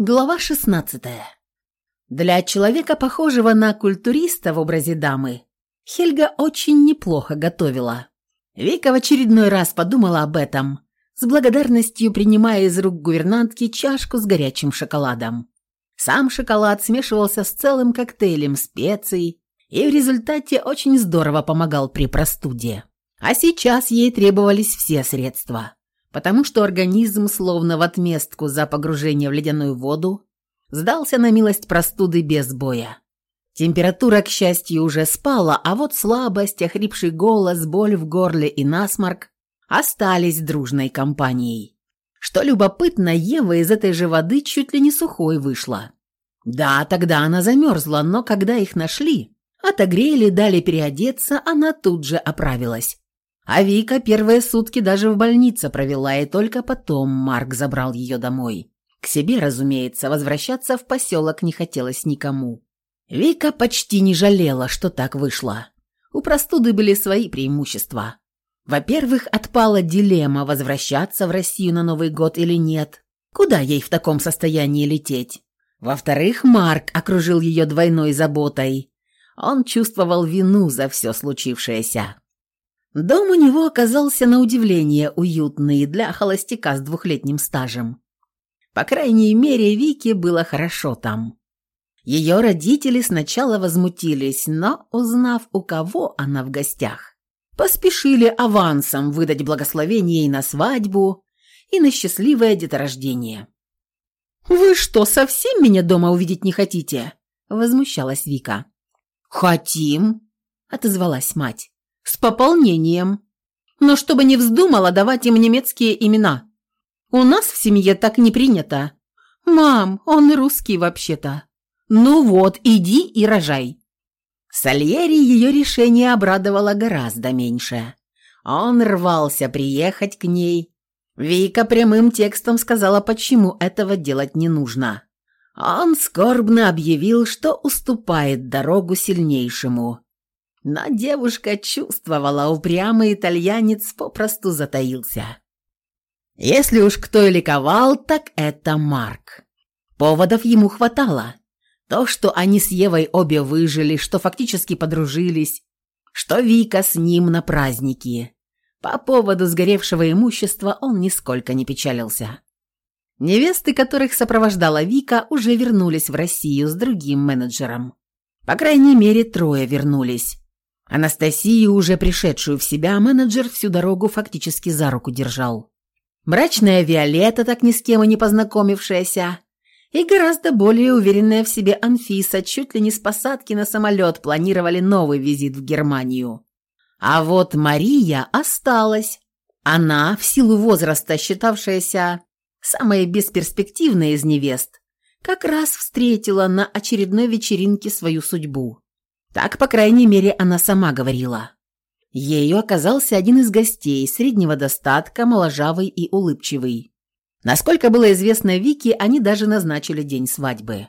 Глава 16. Для человека, похожего на культуриста в образе дамы, Хельга очень неплохо готовила. Вика в очередной раз подумала об этом, с благодарностью принимая из рук гувернантки чашку с горячим шоколадом. Сам шоколад смешивался с целым коктейлем специй и в результате очень здорово помогал при простуде. А сейчас ей требовались все средства потому что организм, словно в отместку за погружение в ледяную воду, сдался на милость простуды без боя. Температура, к счастью, уже спала, а вот слабость, охрипший голос, боль в горле и насморк остались дружной компанией. Что любопытно, Ева из этой же воды чуть ли не сухой вышла. Да, тогда она замерзла, но когда их нашли, отогрели, дали переодеться, она тут же оправилась. А Вика первые сутки даже в больнице провела, и только потом Марк забрал ее домой. К себе, разумеется, возвращаться в поселок не хотелось никому. Вика почти не жалела, что так вышло. У простуды были свои преимущества. Во-первых, отпала дилемма, возвращаться в Россию на Новый год или нет. Куда ей в таком состоянии лететь? Во-вторых, Марк окружил ее двойной заботой. Он чувствовал вину за все случившееся. Дом у него оказался на удивление уютный для холостяка с двухлетним стажем. По крайней мере, Вике было хорошо там. Ее родители сначала возмутились, но, узнав, у кого она в гостях, поспешили авансом выдать благословение и на свадьбу, и на счастливое деторождение. «Вы что, совсем меня дома увидеть не хотите?» – возмущалась Вика. «Хотим», – отозвалась мать с пополнением. Но чтобы не вздумала давать им немецкие имена. У нас в семье так не принято. Мам, он русский вообще-то. Ну вот, иди и рожай. Сальери ее решение обрадовало гораздо меньше. Он рвался приехать к ней. Вика прямым текстом сказала, почему этого делать не нужно. Он скорбно объявил, что уступает дорогу сильнейшему но девушка чувствовала, упрямый итальянец попросту затаился. Если уж кто и ликовал, так это Марк. Поводов ему хватало. То, что они с Евой обе выжили, что фактически подружились, что Вика с ним на праздники. По поводу сгоревшего имущества он нисколько не печалился. Невесты, которых сопровождала Вика, уже вернулись в Россию с другим менеджером. По крайней мере, трое вернулись. Анастасию, уже пришедшую в себя, менеджер всю дорогу фактически за руку держал. Мрачная Виолетта, так ни с кем и не познакомившаяся, и гораздо более уверенная в себе Анфиса чуть ли не с посадки на самолет планировали новый визит в Германию. А вот Мария осталась. Она, в силу возраста считавшаяся самой бесперспективной из невест, как раз встретила на очередной вечеринке свою судьбу. Так, по крайней мере, она сама говорила. Ею оказался один из гостей, среднего достатка, моложавый и улыбчивый. Насколько было известно Вике, они даже назначили день свадьбы.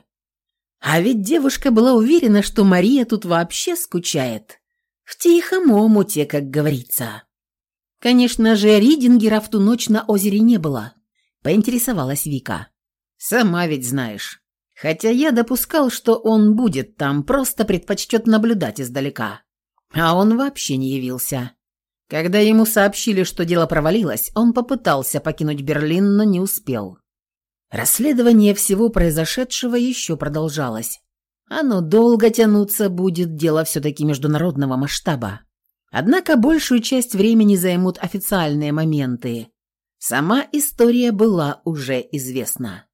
А ведь девушка была уверена, что Мария тут вообще скучает. В тихом омуте, как говорится. Конечно же, Ридингера в ту ночь на озере не было, поинтересовалась Вика. Сама ведь знаешь. Хотя я допускал, что он будет там, просто предпочтет наблюдать издалека. А он вообще не явился. Когда ему сообщили, что дело провалилось, он попытался покинуть Берлин, но не успел. Расследование всего произошедшего еще продолжалось. Оно долго тянуться будет, дело все-таки международного масштаба. Однако большую часть времени займут официальные моменты. Сама история была уже известна.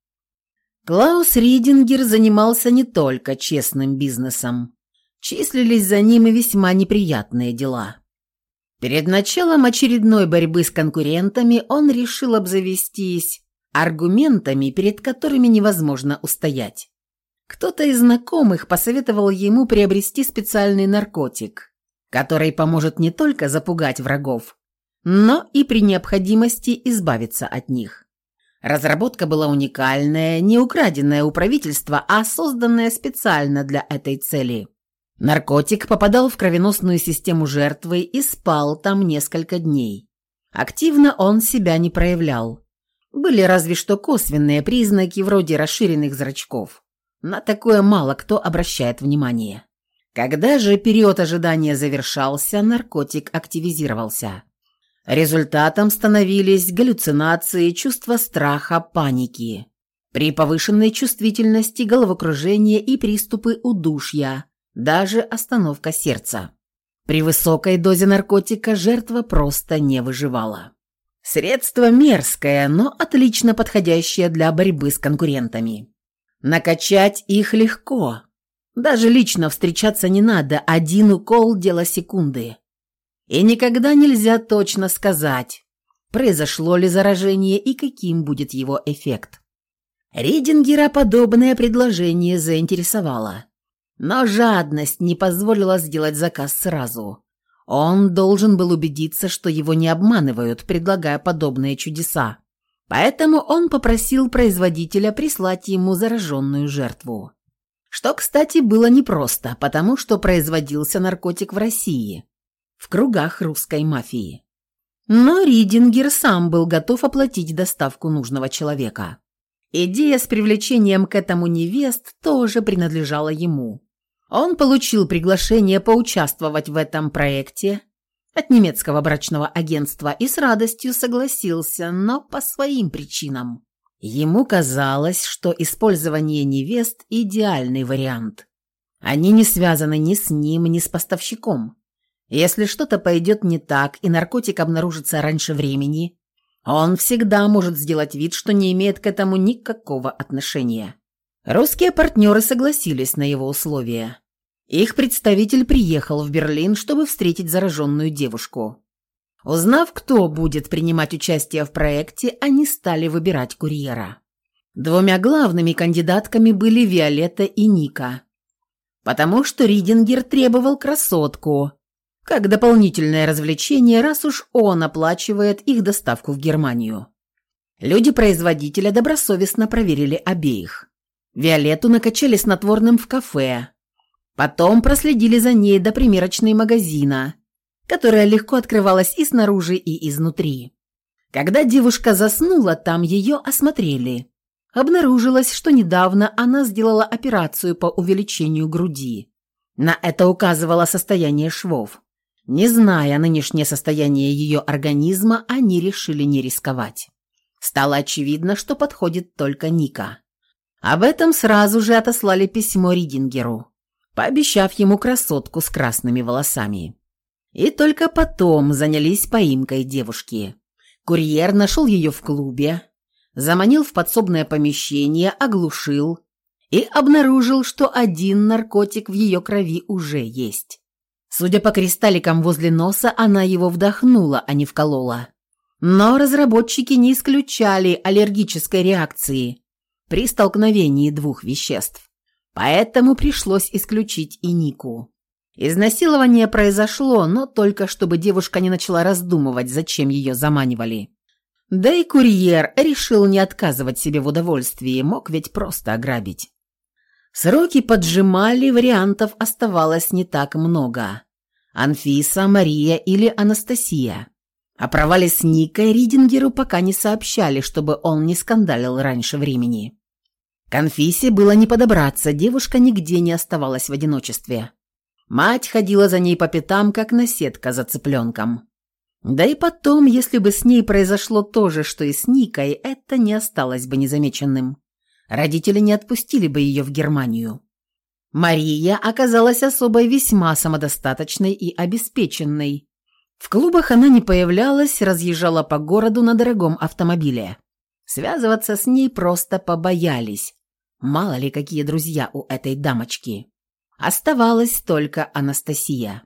Клаус Ридингер занимался не только честным бизнесом. Числились за ним и весьма неприятные дела. Перед началом очередной борьбы с конкурентами он решил обзавестись аргументами, перед которыми невозможно устоять. Кто-то из знакомых посоветовал ему приобрести специальный наркотик, который поможет не только запугать врагов, но и при необходимости избавиться от них. Разработка была уникальная, не украденная у правительства, а созданная специально для этой цели. Наркотик попадал в кровеносную систему жертвы и спал там несколько дней. Активно он себя не проявлял. Были разве что косвенные признаки вроде расширенных зрачков. На такое мало кто обращает внимание. Когда же период ожидания завершался, наркотик активизировался. Результатом становились галлюцинации, чувство страха, паники. При повышенной чувствительности головокружение и приступы удушья, даже остановка сердца. При высокой дозе наркотика жертва просто не выживала. Средство мерзкое, но отлично подходящее для борьбы с конкурентами. Накачать их легко. Даже лично встречаться не надо, один укол – дело секунды. И никогда нельзя точно сказать, произошло ли заражение и каким будет его эффект. Ридингера подобное предложение заинтересовало. Но жадность не позволила сделать заказ сразу. Он должен был убедиться, что его не обманывают, предлагая подобные чудеса. Поэтому он попросил производителя прислать ему зараженную жертву. Что, кстати, было непросто, потому что производился наркотик в России, в кругах русской мафии. Но Ридингер сам был готов оплатить доставку нужного человека. Идея с привлечением к этому невест тоже принадлежала ему. Он получил приглашение поучаствовать в этом проекте от немецкого брачного агентства и с радостью согласился, но по своим причинам. Ему казалось, что использование невест – идеальный вариант. Они не связаны ни с ним, ни с поставщиком. Если что-то пойдет не так и наркотик обнаружится раньше времени, он всегда может сделать вид, что не имеет к этому никакого отношения. Русские партнеры согласились на его условия. Их представитель приехал в Берлин, чтобы встретить зараженную девушку. Узнав, кто будет принимать участие в проекте, они стали выбирать курьера. Двумя главными кандидатками были Виолетта и Ника. Потому что Ридингер требовал красотку, как дополнительное развлечение, раз уж он оплачивает их доставку в Германию. Люди производителя добросовестно проверили обеих. Виолетту накачали снотворным в кафе. Потом проследили за ней до примерочной магазина, которая легко открывалась и снаружи, и изнутри. Когда девушка заснула, там ее осмотрели. Обнаружилось, что недавно она сделала операцию по увеличению груди. На это указывало состояние швов. Не зная нынешнее состояние ее организма, они решили не рисковать. Стало очевидно, что подходит только Ника. Об этом сразу же отослали письмо Ридингеру, пообещав ему красотку с красными волосами. И только потом занялись поимкой девушки. Курьер нашел ее в клубе, заманил в подсобное помещение, оглушил и обнаружил, что один наркотик в ее крови уже есть. Судя по кристалликам возле носа, она его вдохнула, а не вколола. Но разработчики не исключали аллергической реакции при столкновении двух веществ. Поэтому пришлось исключить и Нику. Изнасилование произошло, но только чтобы девушка не начала раздумывать, зачем ее заманивали. Да и курьер решил не отказывать себе в удовольствии, мог ведь просто ограбить. Сроки поджимали, вариантов оставалось не так много. Анфиса, Мария или Анастасия. О провале с Никой Ридингеру пока не сообщали, чтобы он не скандалил раньше времени. К Анфисе было не подобраться, девушка нигде не оставалась в одиночестве. Мать ходила за ней по пятам, как наседка за цыпленком. Да и потом, если бы с ней произошло то же, что и с Никой, это не осталось бы незамеченным. Родители не отпустили бы ее в Германию. Мария оказалась особой весьма самодостаточной и обеспеченной. В клубах она не появлялась, разъезжала по городу на дорогом автомобиле. Связываться с ней просто побоялись. Мало ли какие друзья у этой дамочки. Оставалась только Анастасия.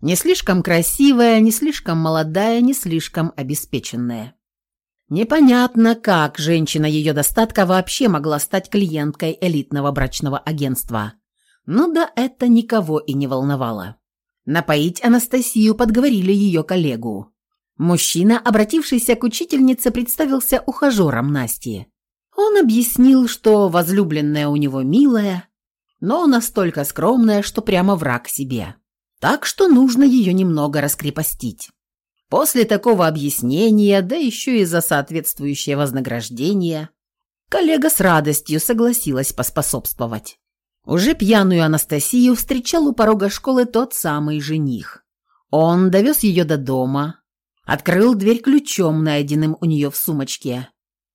Не слишком красивая, не слишком молодая, не слишком обеспеченная. Непонятно, как женщина ее достатка вообще могла стать клиенткой элитного брачного агентства. Но да это никого и не волновало. Напоить Анастасию подговорили ее коллегу. Мужчина, обратившийся к учительнице, представился ухажером Насти. Он объяснил, что возлюбленная у него милая, но настолько скромная, что прямо враг себе. Так что нужно ее немного раскрепостить. После такого объяснения, да еще и за соответствующее вознаграждение, коллега с радостью согласилась поспособствовать. Уже пьяную Анастасию встречал у порога школы тот самый жених. Он довез ее до дома, открыл дверь ключом, найденным у нее в сумочке,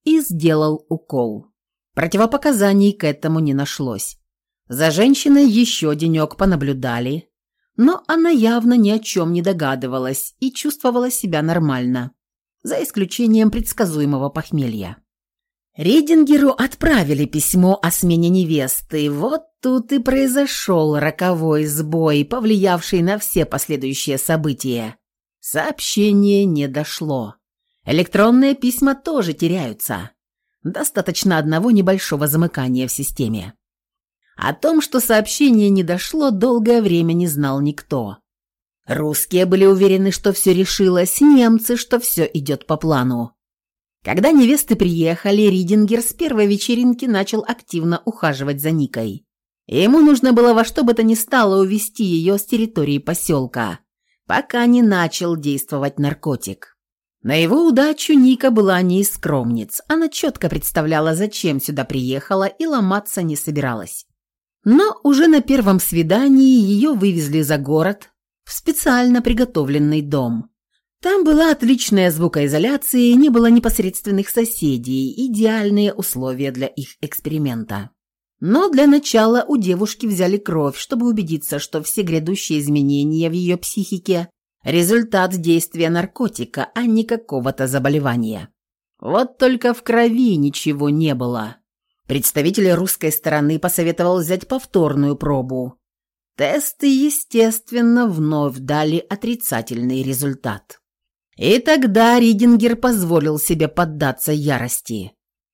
и сделал укол. Противопоказаний к этому не нашлось. За женщиной еще денек понаблюдали, но она явно ни о чем не догадывалась и чувствовала себя нормально, за исключением предсказуемого похмелья. Рейдингеру отправили письмо о смене невесты. Вот тут и произошел роковой сбой, повлиявший на все последующие события. Сообщение не дошло. Электронные письма тоже теряются. Достаточно одного небольшого замыкания в системе. О том, что сообщение не дошло, долгое время не знал никто. Русские были уверены, что все решилось, немцы, что все идет по плану. Когда невесты приехали, Ридингер с первой вечеринки начал активно ухаживать за Никой. Ему нужно было во что бы то ни стало увести ее с территории поселка, пока не начал действовать наркотик. На его удачу Ника была не из скромниц. Она четко представляла, зачем сюда приехала и ломаться не собиралась. Но уже на первом свидании ее вывезли за город в специально приготовленный дом. Там была отличная звукоизоляция не было непосредственных соседей, идеальные условия для их эксперимента. Но для начала у девушки взяли кровь, чтобы убедиться, что все грядущие изменения в ее психике – результат действия наркотика, а не какого-то заболевания. Вот только в крови ничего не было. Представитель русской стороны посоветовал взять повторную пробу. Тесты, естественно, вновь дали отрицательный результат. И тогда Ридингер позволил себе поддаться ярости.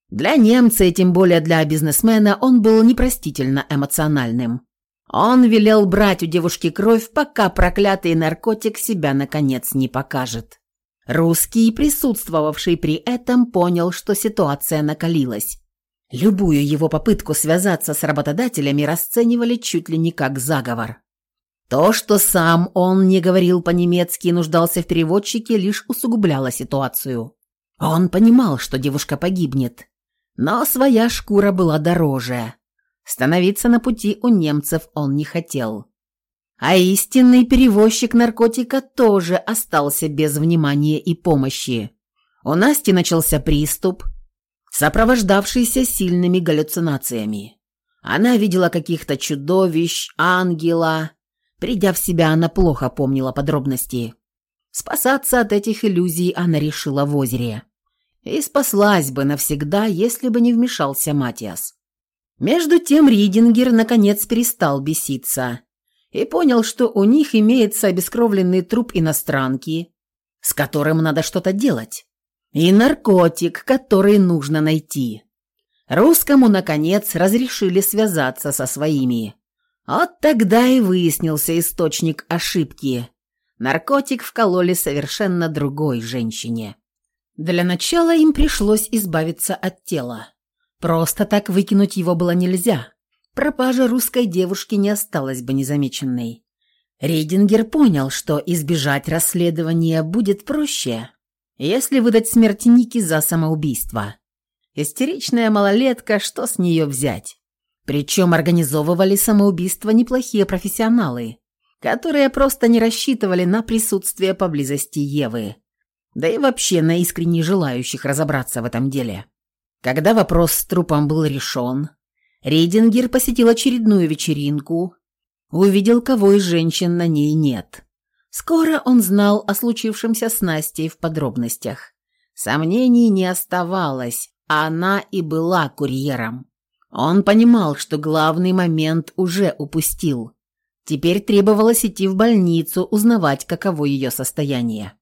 Для немца, и тем более для бизнесмена, он был непростительно эмоциональным. Он велел брать у девушки кровь, пока проклятый наркотик себя наконец не покажет. Русский, присутствовавший при этом, понял, что ситуация накалилась. Любую его попытку связаться с работодателями расценивали чуть ли не как заговор. То, что сам он не говорил по-немецки и нуждался в переводчике, лишь усугубляло ситуацию. Он понимал, что девушка погибнет, но своя шкура была дороже. Становиться на пути у немцев он не хотел. А истинный перевозчик наркотика тоже остался без внимания и помощи. У Насти начался приступ, сопровождавшийся сильными галлюцинациями. Она видела каких-то чудовищ, ангела, Придя в себя, она плохо помнила подробности. Спасаться от этих иллюзий она решила в озере. И спаслась бы навсегда, если бы не вмешался Матиас. Между тем Ридингер наконец перестал беситься и понял, что у них имеется обескровленный труп иностранки, с которым надо что-то делать, и наркотик, который нужно найти. Русскому, наконец, разрешили связаться со своими. Вот тогда и выяснился источник ошибки. Наркотик вкололи совершенно другой женщине. Для начала им пришлось избавиться от тела. Просто так выкинуть его было нельзя. Пропажа русской девушки не осталась бы незамеченной. Рейдингер понял, что избежать расследования будет проще, если выдать смерть Ники за самоубийство. Истеричная малолетка, что с нее взять? Причем организовывали самоубийство неплохие профессионалы, которые просто не рассчитывали на присутствие поблизости Евы, да и вообще на искренне желающих разобраться в этом деле. Когда вопрос с трупом был решен, Рейдингер посетил очередную вечеринку, увидел, кого из женщин на ней нет. Скоро он знал о случившемся с Настей в подробностях. Сомнений не оставалось, а она и была курьером. Он понимал, что главный момент уже упустил. Теперь требовалось идти в больницу, узнавать, каково ее состояние.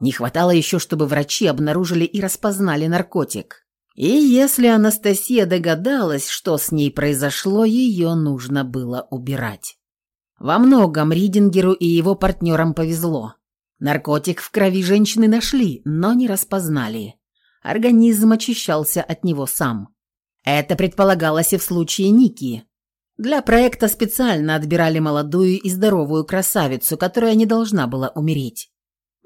Не хватало еще, чтобы врачи обнаружили и распознали наркотик. И если Анастасия догадалась, что с ней произошло, ее нужно было убирать. Во многом Ридингеру и его партнерам повезло. Наркотик в крови женщины нашли, но не распознали. Организм очищался от него сам. Это предполагалось и в случае Ники. Для проекта специально отбирали молодую и здоровую красавицу, которая не должна была умереть.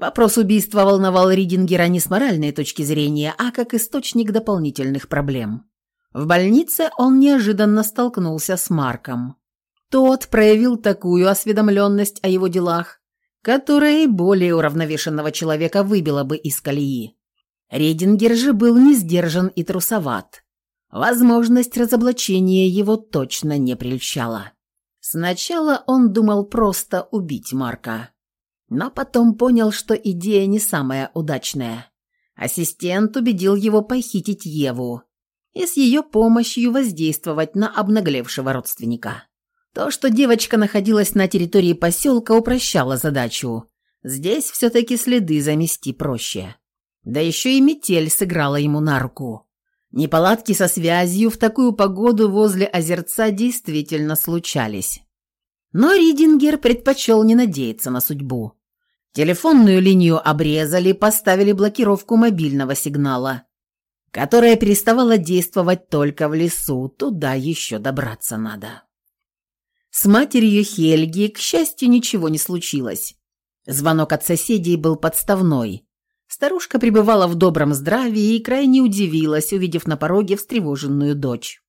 Вопрос убийства волновал Ридингера не с моральной точки зрения, а как источник дополнительных проблем. В больнице он неожиданно столкнулся с Марком. Тот проявил такую осведомленность о его делах, которая и более уравновешенного человека выбила бы из колеи. Рейдингер же был не сдержан и трусоват. Возможность разоблачения его точно не прельщала. Сначала он думал просто убить Марка, но потом понял, что идея не самая удачная. Ассистент убедил его похитить Еву и с ее помощью воздействовать на обнаглевшего родственника. То, что девочка находилась на территории поселка, упрощало задачу. Здесь все-таки следы замести проще. Да еще и метель сыграла ему на руку. Неполадки со связью в такую погоду возле озерца действительно случались. Но Ридингер предпочел не надеяться на судьбу. Телефонную линию обрезали, поставили блокировку мобильного сигнала, которая переставала действовать только в лесу, туда еще добраться надо. С матерью Хельги, к счастью, ничего не случилось. Звонок от соседей был подставной. Старушка пребывала в добром здравии и крайне удивилась, увидев на пороге встревоженную дочь.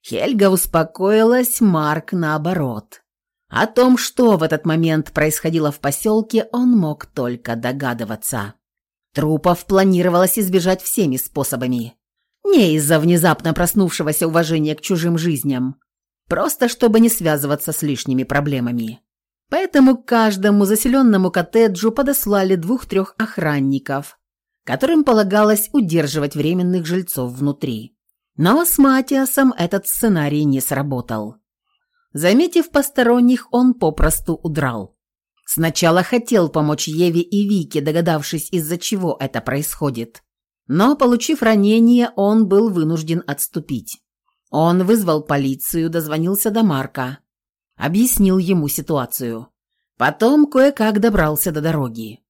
Хельга успокоилась, Марк наоборот. О том, что в этот момент происходило в поселке, он мог только догадываться. Трупов планировалось избежать всеми способами. Не из-за внезапно проснувшегося уважения к чужим жизням, просто чтобы не связываться с лишними проблемами. Поэтому к каждому заселенному коттеджу подослали двух-трех охранников, которым полагалось удерживать временных жильцов внутри. Но с Матиасом этот сценарий не сработал. Заметив посторонних, он попросту удрал. Сначала хотел помочь Еве и Вике, догадавшись, из-за чего это происходит. Но, получив ранение, он был вынужден отступить. Он вызвал полицию, дозвонился до Марка, объяснил ему ситуацию. Потом кое-как добрался до дороги.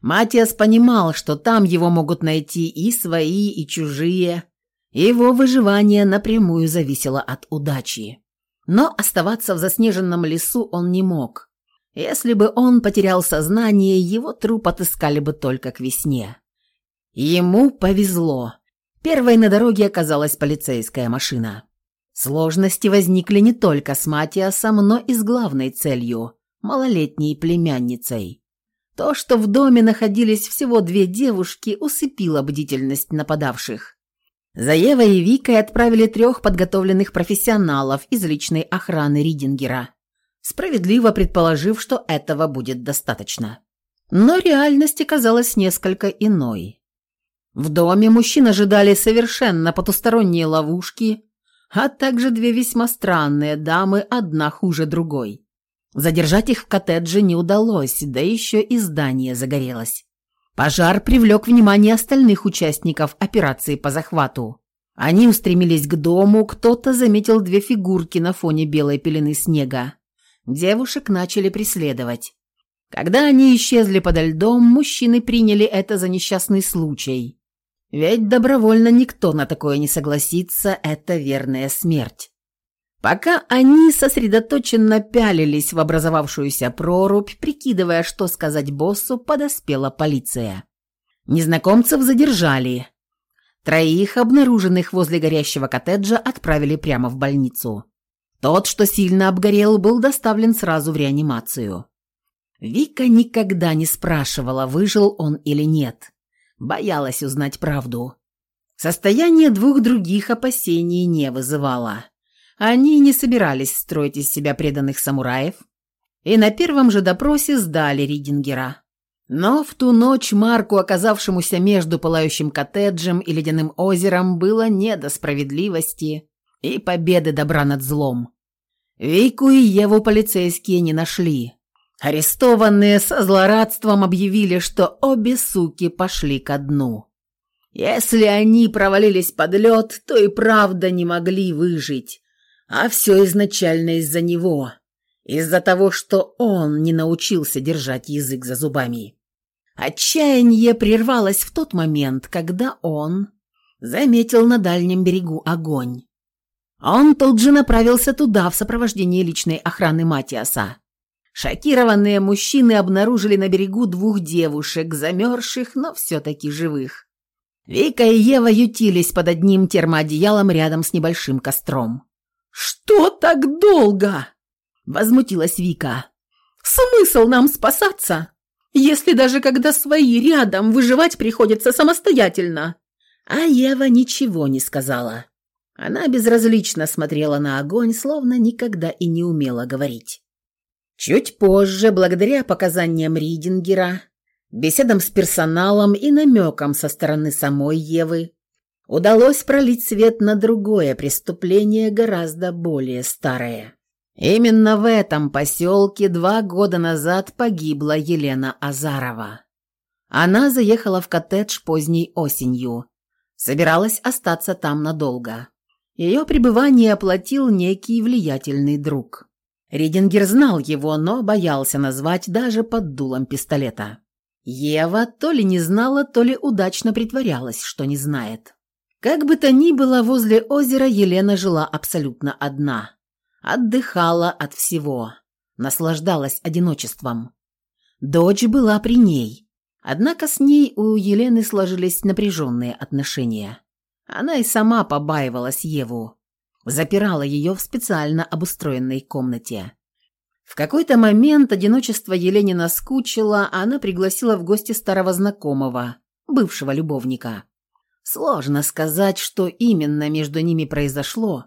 Матиас понимал, что там его могут найти и свои, и чужие. Его выживание напрямую зависело от удачи. Но оставаться в заснеженном лесу он не мог. Если бы он потерял сознание, его труп отыскали бы только к весне. Ему повезло. Первой на дороге оказалась полицейская машина. Сложности возникли не только с Матиасом, но и с главной целью – малолетней племянницей. То, что в доме находились всего две девушки, усыпило бдительность нападавших. За Евой и Викой отправили трех подготовленных профессионалов из личной охраны Ридингера, справедливо предположив, что этого будет достаточно. Но реальность оказалась несколько иной. В доме мужчин ожидали совершенно потусторонние ловушки, а также две весьма странные дамы, одна хуже другой. Задержать их в коттедже не удалось, да еще и здание загорелось. Пожар привлек внимание остальных участников операции по захвату. Они устремились к дому, кто-то заметил две фигурки на фоне белой пелены снега. Девушек начали преследовать. Когда они исчезли подо льдом, мужчины приняли это за несчастный случай ведь добровольно никто на такое не согласится, это верная смерть. Пока они сосредоточенно пялились в образовавшуюся прорубь, прикидывая, что сказать боссу, подоспела полиция. Незнакомцев задержали. Троих, обнаруженных возле горящего коттеджа, отправили прямо в больницу. Тот, что сильно обгорел, был доставлен сразу в реанимацию. Вика никогда не спрашивала, выжил он или нет. Боялась узнать правду. Состояние двух других опасений не вызывало. Они не собирались строить из себя преданных самураев и на первом же допросе сдали Ридингера. Но в ту ночь Марку, оказавшемуся между пылающим коттеджем и ледяным озером, было не до справедливости и победы добра над злом. Вику и Еву полицейские не нашли. Арестованные со злорадством объявили, что обе суки пошли ко дну. Если они провалились под лед, то и правда не могли выжить. А все изначально из-за него. Из-за того, что он не научился держать язык за зубами. Отчаяние прервалось в тот момент, когда он заметил на дальнем берегу огонь. Он тут же направился туда в сопровождении личной охраны Матиаса. Шокированные мужчины обнаружили на берегу двух девушек, замерзших, но все-таки живых. Вика и Ева ютились под одним термоодеялом рядом с небольшим костром. «Что так долго?» – возмутилась Вика. «Смысл нам спасаться, если даже когда свои рядом выживать приходится самостоятельно?» А Ева ничего не сказала. Она безразлично смотрела на огонь, словно никогда и не умела говорить. Чуть позже, благодаря показаниям Ридингера, беседам с персоналом и намекам со стороны самой Евы, удалось пролить свет на другое преступление, гораздо более старое. Именно в этом поселке два года назад погибла Елена Азарова. Она заехала в коттедж поздней осенью. Собиралась остаться там надолго. Ее пребывание оплатил некий влиятельный друг. Ридингер знал его, но боялся назвать даже под дулом пистолета. Ева то ли не знала, то ли удачно притворялась, что не знает. Как бы то ни было, возле озера Елена жила абсолютно одна. Отдыхала от всего. Наслаждалась одиночеством. Дочь была при ней. Однако с ней у Елены сложились напряженные отношения. Она и сама побаивалась Еву запирала ее в специально обустроенной комнате. В какой-то момент одиночество Елене наскучило, а она пригласила в гости старого знакомого, бывшего любовника. Сложно сказать, что именно между ними произошло,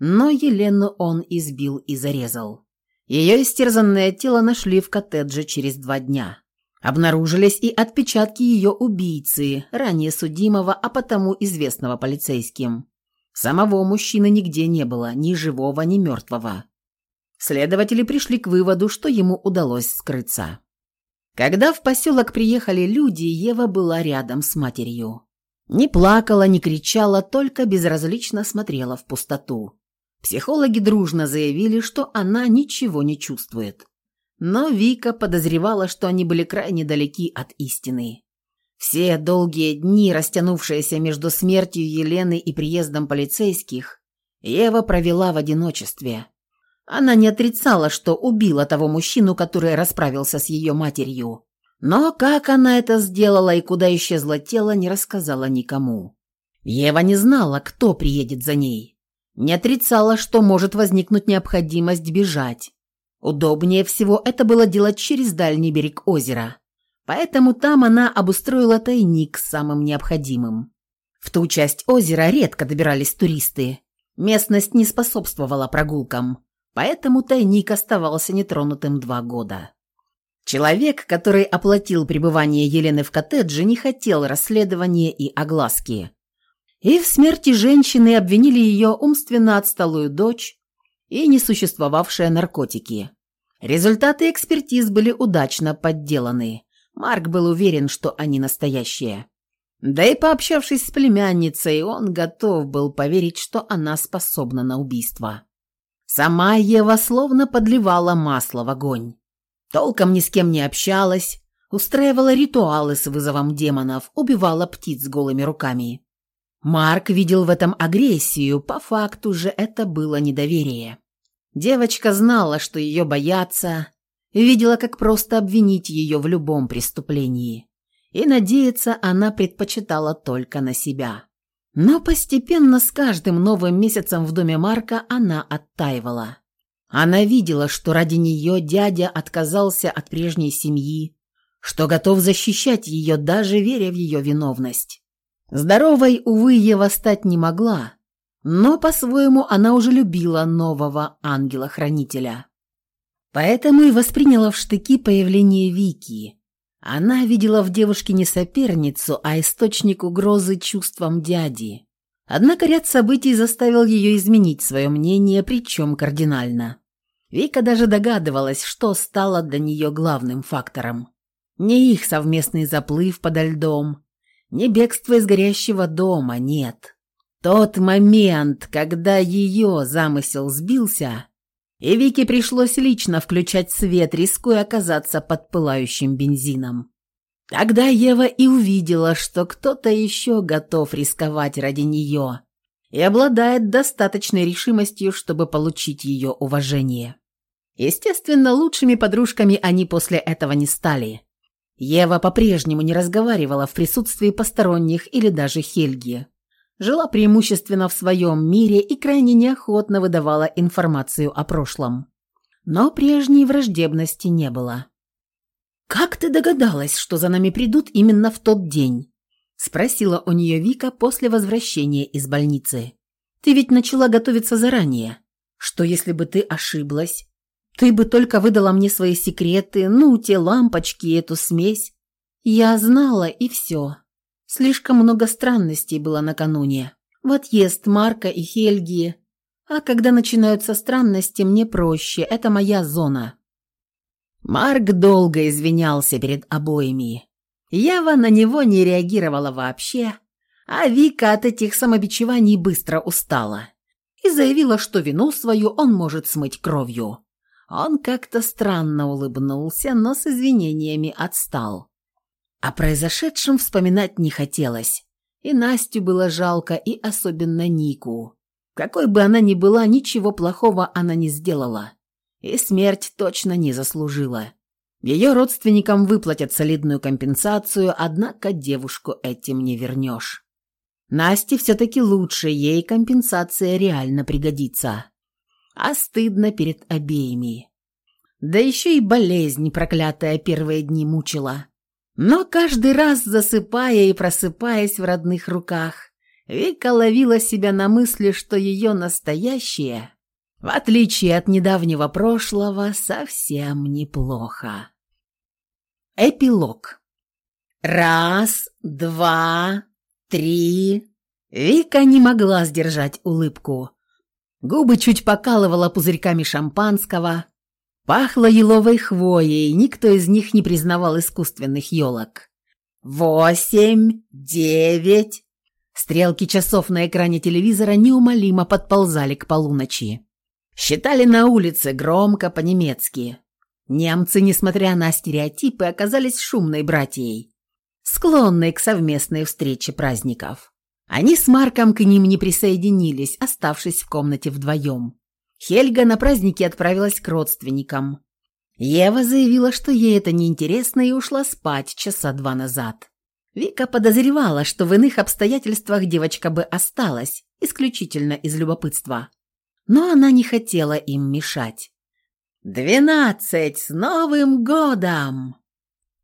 но Елену он избил и зарезал. Ее истерзанное тело нашли в коттедже через два дня. Обнаружились и отпечатки ее убийцы, ранее судимого, а потому известного полицейским. Самого мужчины нигде не было, ни живого, ни мертвого. Следователи пришли к выводу, что ему удалось скрыться. Когда в поселок приехали люди, Ева была рядом с матерью. Не плакала, не кричала, только безразлично смотрела в пустоту. Психологи дружно заявили, что она ничего не чувствует. Но Вика подозревала, что они были крайне далеки от истины. Все долгие дни, растянувшиеся между смертью Елены и приездом полицейских, Ева провела в одиночестве. Она не отрицала, что убила того мужчину, который расправился с ее матерью. Но как она это сделала и куда исчезло тело, не рассказала никому. Ева не знала, кто приедет за ней. Не отрицала, что может возникнуть необходимость бежать. Удобнее всего это было делать через дальний берег озера. Поэтому там она обустроила тайник с самым необходимым. В ту часть озера редко добирались туристы. Местность не способствовала прогулкам, поэтому тайник оставался нетронутым два года. Человек, который оплатил пребывание Елены в коттедже, не хотел расследования и огласки. И в смерти женщины обвинили ее умственно отсталую дочь и несуществовавшие наркотики. Результаты экспертиз были удачно подделаны. Марк был уверен, что они настоящие. Да и пообщавшись с племянницей, он готов был поверить, что она способна на убийство. Сама Ева словно подливала масло в огонь. Толком ни с кем не общалась, устраивала ритуалы с вызовом демонов, убивала птиц голыми руками. Марк видел в этом агрессию, по факту же это было недоверие. Девочка знала, что ее боятся, видела, как просто обвинить ее в любом преступлении. И надеяться она предпочитала только на себя. Но постепенно с каждым новым месяцем в доме Марка она оттаивала. Она видела, что ради нее дядя отказался от прежней семьи, что готов защищать ее, даже веря в ее виновность. Здоровой, увы, Ева стать не могла, но по-своему она уже любила нового ангела-хранителя. Поэтому и восприняла в штыки появление Вики. Она видела в девушке не соперницу, а источник угрозы чувствам дяди. Однако ряд событий заставил ее изменить свое мнение, причем кардинально. Вика даже догадывалась, что стало для нее главным фактором. Не их совместный заплыв подо льдом, не бегство из горящего дома, нет. Тот момент, когда ее замысел сбился, и Вике пришлось лично включать свет, рискуя оказаться под пылающим бензином. Тогда Ева и увидела, что кто-то еще готов рисковать ради нее и обладает достаточной решимостью, чтобы получить ее уважение. Естественно, лучшими подружками они после этого не стали. Ева по-прежнему не разговаривала в присутствии посторонних или даже Хельги. Жила преимущественно в своем мире и крайне неохотно выдавала информацию о прошлом. Но прежней враждебности не было. «Как ты догадалась, что за нами придут именно в тот день?» – спросила у нее Вика после возвращения из больницы. «Ты ведь начала готовиться заранее. Что если бы ты ошиблась? Ты бы только выдала мне свои секреты, ну, те лампочки, эту смесь. Я знала, и все. Слишком много странностей было накануне. В отъезд Марка и Хельги. А когда начинаются странности, мне проще, это моя зона». Марк долго извинялся перед обоими. Ява на него не реагировала вообще, а Вика от этих самобичеваний быстро устала и заявила, что вину свою он может смыть кровью. Он как-то странно улыбнулся, но с извинениями отстал. О произошедшем вспоминать не хотелось, и Настю было жалко, и особенно Нику. Какой бы она ни была, ничего плохого она не сделала и смерть точно не заслужила. Ее родственникам выплатят солидную компенсацию, однако девушку этим не вернешь. Насте все-таки лучше, ей компенсация реально пригодится. А стыдно перед обеими. Да еще и болезнь проклятая первые дни мучила. Но каждый раз, засыпая и просыпаясь в родных руках, Вика ловила себя на мысли, что ее настоящее в отличие от недавнего прошлого, совсем неплохо. Эпилог. Раз, два, три. Вика не могла сдержать улыбку. Губы чуть покалывала пузырьками шампанского. Пахло еловой хвоей, никто из них не признавал искусственных елок. Восемь, девять. Стрелки часов на экране телевизора неумолимо подползали к полуночи. Считали на улице громко по-немецки. Немцы, несмотря на стереотипы, оказались шумной братьей, склонной к совместной встрече праздников. Они с Марком к ним не присоединились, оставшись в комнате вдвоем. Хельга на праздники отправилась к родственникам. Ева заявила, что ей это неинтересно и ушла спать часа два назад. Вика подозревала, что в иных обстоятельствах девочка бы осталась, исключительно из любопытства но она не хотела им мешать. «Двенадцать! С Новым годом!»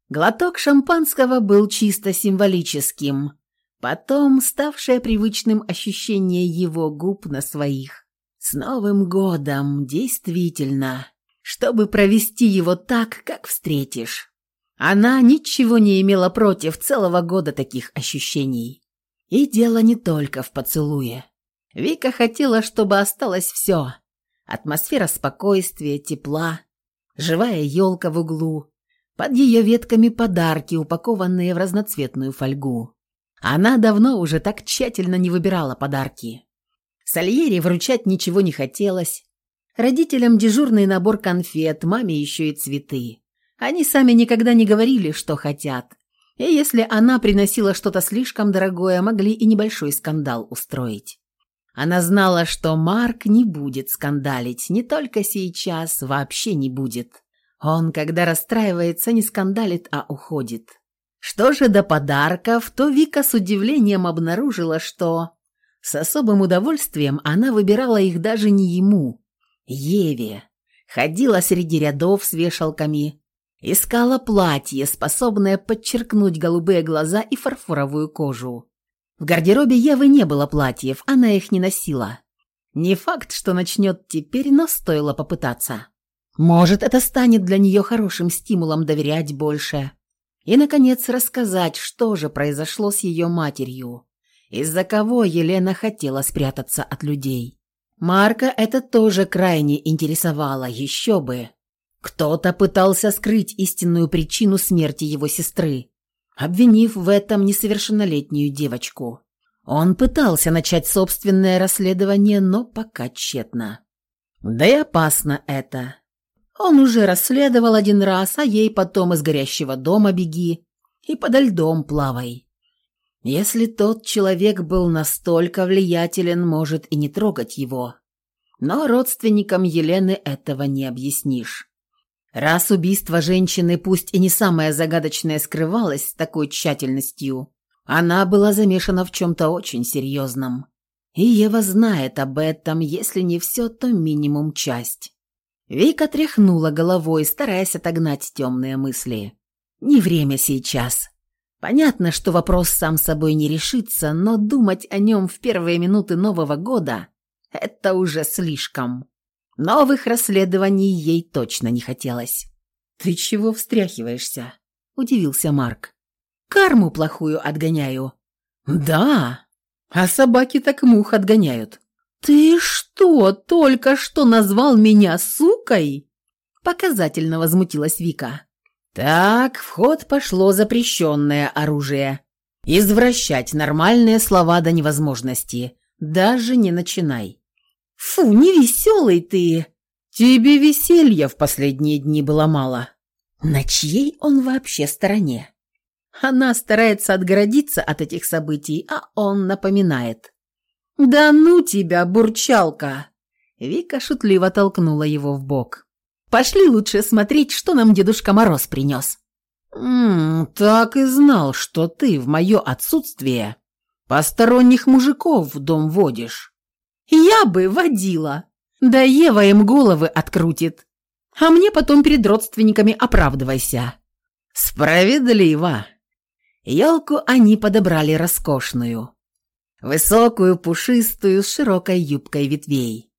Глоток шампанского был чисто символическим, потом ставшее привычным ощущение его губ на своих. «С Новым годом! Действительно!» чтобы провести его так, как встретишь. Она ничего не имела против целого года таких ощущений. И дело не только в поцелуе. Вика хотела, чтобы осталось все. Атмосфера спокойствия, тепла, живая елка в углу, под ее ветками подарки, упакованные в разноцветную фольгу. Она давно уже так тщательно не выбирала подарки. Сальери вручать ничего не хотелось. Родителям дежурный набор конфет, маме еще и цветы. Они сами никогда не говорили, что хотят. И если она приносила что-то слишком дорогое, могли и небольшой скандал устроить. Она знала, что Марк не будет скандалить, не только сейчас, вообще не будет. Он, когда расстраивается, не скандалит, а уходит. Что же до подарков, то Вика с удивлением обнаружила, что с особым удовольствием она выбирала их даже не ему, Еве. Ходила среди рядов с вешалками, искала платье, способное подчеркнуть голубые глаза и фарфоровую кожу. В гардеробе Евы не было платьев, она их не носила. Не факт, что начнет теперь, но стоило попытаться. Может, это станет для нее хорошим стимулом доверять больше. И, наконец, рассказать, что же произошло с ее матерью, из-за кого Елена хотела спрятаться от людей. Марка это тоже крайне интересовало, еще бы. Кто-то пытался скрыть истинную причину смерти его сестры, обвинив в этом несовершеннолетнюю девочку. Он пытался начать собственное расследование, но пока тщетно. Да и опасно это. Он уже расследовал один раз, а ей потом из горящего дома беги и подо льдом плавай. Если тот человек был настолько влиятелен, может и не трогать его. Но родственникам Елены этого не объяснишь. Раз убийство женщины, пусть и не самое загадочное, скрывалось с такой тщательностью, она была замешана в чем-то очень серьезном. И Ева знает об этом, если не все, то минимум часть. Вика тряхнула головой, стараясь отогнать темные мысли. Не время сейчас. Понятно, что вопрос сам собой не решится, но думать о нем в первые минуты Нового года – это уже слишком. Новых расследований ей точно не хотелось. «Ты чего встряхиваешься?» – удивился Марк. «Карму плохую отгоняю». «Да, а собаки так мух отгоняют». «Ты что, только что назвал меня сукой?» Показательно возмутилась Вика. «Так, в ход пошло запрещенное оружие. Извращать нормальные слова до невозможности. Даже не начинай». «Фу, невеселый ты!» «Тебе веселья в последние дни было мало». «На чьей он вообще стороне?» Она старается отгородиться от этих событий, а он напоминает. «Да ну тебя, бурчалка!» Вика шутливо толкнула его в бок. «Пошли лучше смотреть, что нам Дедушка Мороз принес». «Ммм, так и знал, что ты в мое отсутствие посторонних мужиков в дом водишь». «Я бы водила. Да Ева им головы открутит. А мне потом перед родственниками оправдывайся». «Справедливо». Елку они подобрали роскошную. Высокую, пушистую, с широкой юбкой ветвей.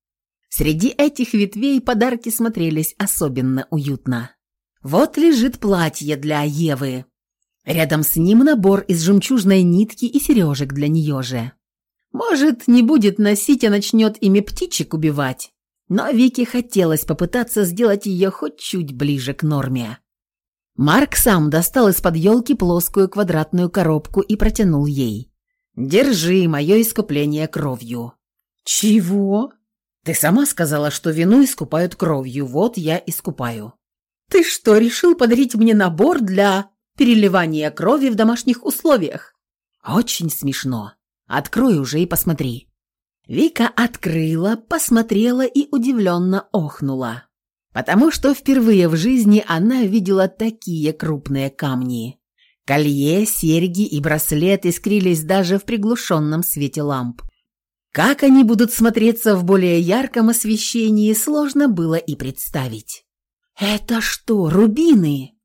Среди этих ветвей подарки смотрелись особенно уютно. Вот лежит платье для Евы. Рядом с ним набор из жемчужной нитки и сережек для нее же. Может, не будет носить, а начнет ими птичек убивать. Но Вике хотелось попытаться сделать ее хоть чуть ближе к норме. Марк сам достал из-под елки плоскую квадратную коробку и протянул ей. «Держи мое искупление кровью». «Чего?» «Ты сама сказала, что вину искупают кровью, вот я искупаю». «Ты что, решил подарить мне набор для переливания крови в домашних условиях?» «Очень смешно. Открой уже и посмотри». Вика открыла, посмотрела и удивленно охнула, потому что впервые в жизни она видела такие крупные камни. Колье, серьги и браслет искрились даже в приглушенном свете ламп. Как они будут смотреться в более ярком освещении, сложно было и представить. «Это что, рубины?»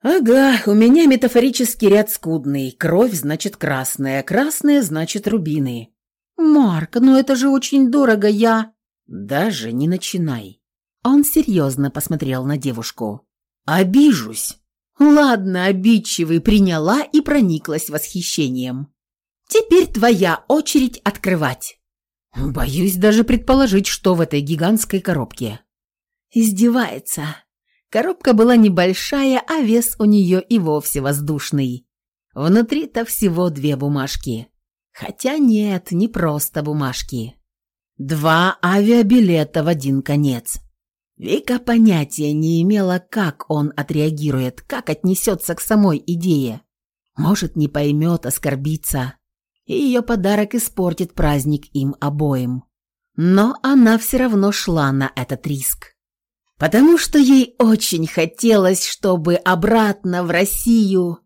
«Ага, у меня метафорический ряд скудный. Кровь значит красная, красная значит рубины». «Марк, ну это же очень дорого, я...» «Даже не начинай». Он серьезно посмотрел на девушку. «Обижусь. Ладно, обидчивый приняла и прониклась восхищением. Теперь твоя очередь открывать. Боюсь даже предположить, что в этой гигантской коробке. Издевается. Коробка была небольшая, а вес у нее и вовсе воздушный. Внутри-то всего две бумажки. Хотя нет, не просто бумажки. Два авиабилета в один конец. Вика понятия не имела, как он отреагирует, как отнесется к самой идее. Может, не поймет, оскорбится, и ее подарок испортит праздник им обоим. Но она все равно шла на этот риск. Потому что ей очень хотелось, чтобы обратно в Россию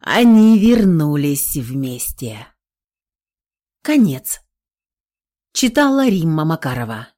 они вернулись вместе. Конец. Читала Римма Макарова.